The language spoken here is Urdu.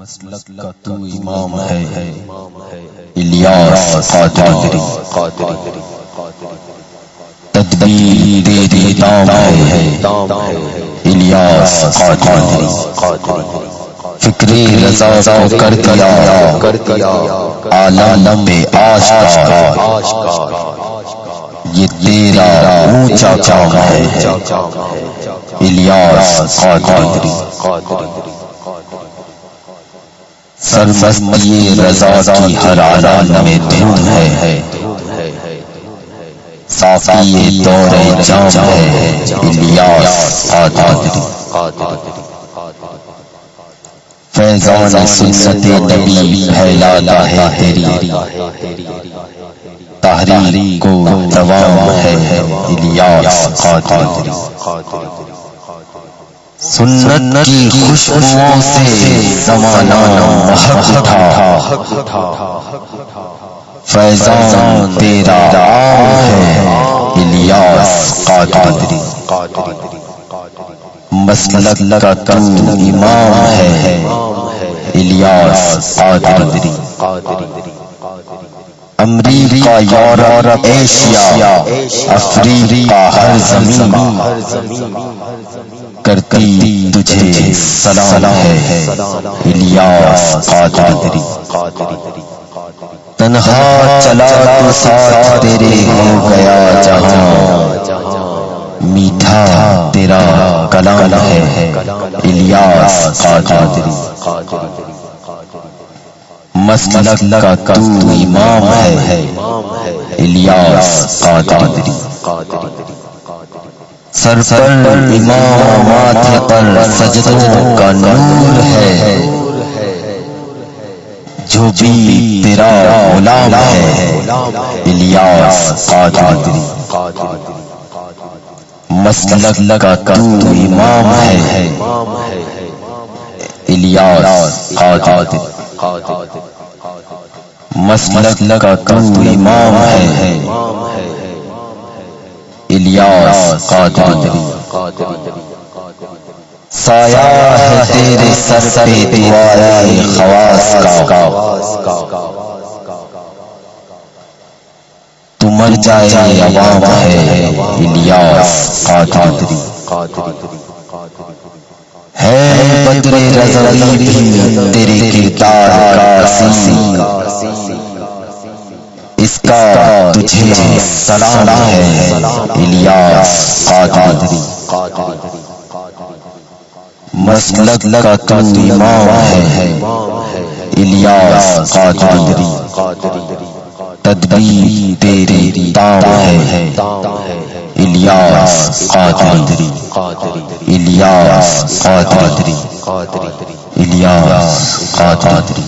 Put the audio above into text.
مسلک کا تو امام ہے۔ الیاس قادری۔ تدبیر تیری دام ہے۔ الیاس قادری۔ فکر رضا کر دیا۔ عالم میں آشکار۔ یہ تیرا اونچا کام ہے۔ الیاس قادری۔ سرمستی رضا کی ہر میں ہے۔ صافی دور جام ہے۔ الیاس فیضان سنت نبی پھیلاتا ہے تیری۔ تحریری کو دوام ہے الیاس سنت کی خوشبوؤں سے زمانہ محق اٹھا۔ فیضان تیرا عام ہے، الیاس قادری۔ مسلک کا تو امام ہے، الیاس قادری۔ امریکہ، یورپ، ایشیا، افریقہ، ہر زمین۔ کرتی تجھے سلام ہے۔ الیاس قادری۔ تنہا چلا تو ساتھ تیرے ہو گیا جہاں۔ میٹھا تیرا کلام ہے۔ الیاس قادری۔ مسلک کا تو امام ہے۔ الیاس قادری۔ سر پر امام ماتھے پر سجدوں کا نور ہے۔ جو بھی تیرا غلام ہے، الیاس قادری، مسلک کا تو امام ہے۔ الیاس قادری، مسلک کا تو امام ہے۔ الیاس سایہ ہے تیرے سر پہ دعائے خواص کا۔ تو مر جائے عوام ہے الیاس قادری۔ ہے بدر رضوی بھی تیرے کردار کا سی جی، تجھے سلام ہے الیاس قادری۔ مسلک کا تو امام ہے الیاس قادری۔ تدبیر تیری دام ہے الیاس قادری۔ الیاس قادری۔ الیاس قادری۔